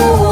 Oh.